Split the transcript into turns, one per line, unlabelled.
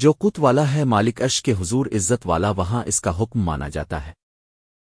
جو قت والا ہے مالک عش کے حضور عزت والا، وہاں اس کا حکم مانا جاتا ہے۔